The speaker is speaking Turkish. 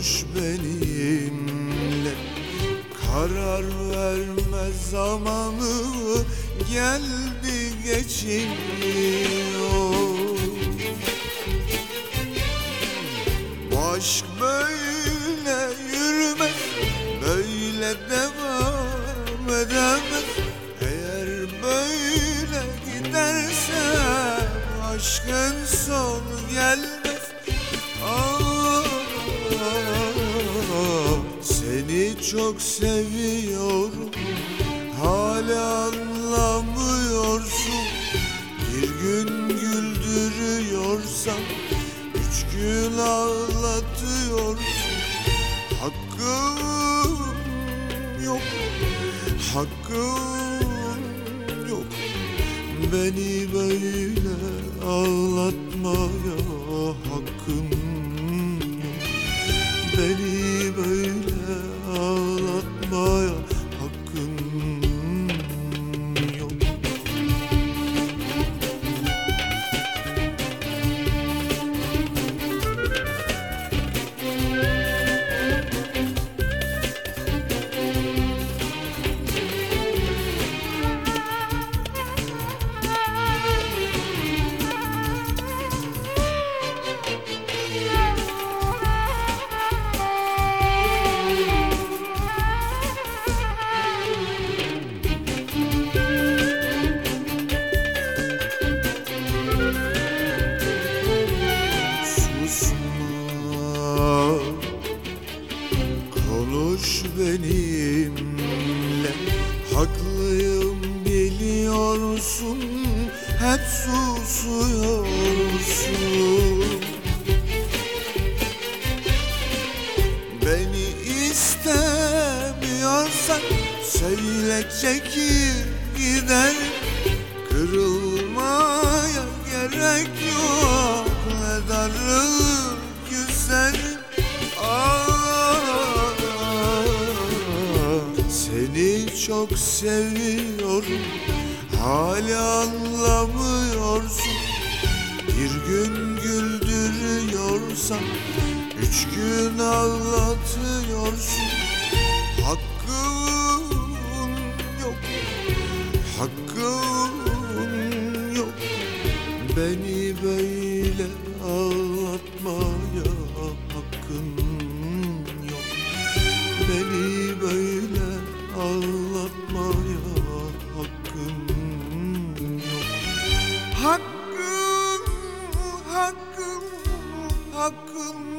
konuş benimle. Karar verme zamanı. Geldi geçiyor Aşk böyle Seni çok seviyorum. Hala anlamıyorsun. Bir gün güldürüyorsan Üç gün ağlatıyorsun. Hakkım yok Hakkım yok. Beni böyle ağlatmaya hakkım yok. Beni böyle ağlatmaya Haklıyım biliyorsun Hep susuyorsun. Beni istemiyorsan Söyle çekil gider. Kırılmaya gerek yok Ne darılıp güzelim çok seviyorum Hala anlamıyorsun. Bir gün güldürüyorsan Üç gün ağlatıyorsun. Hakkın yok Hakkın yok. Beni böyle ağlatmaya hakkın yok. Beni Hakkın, hakkın, hakkın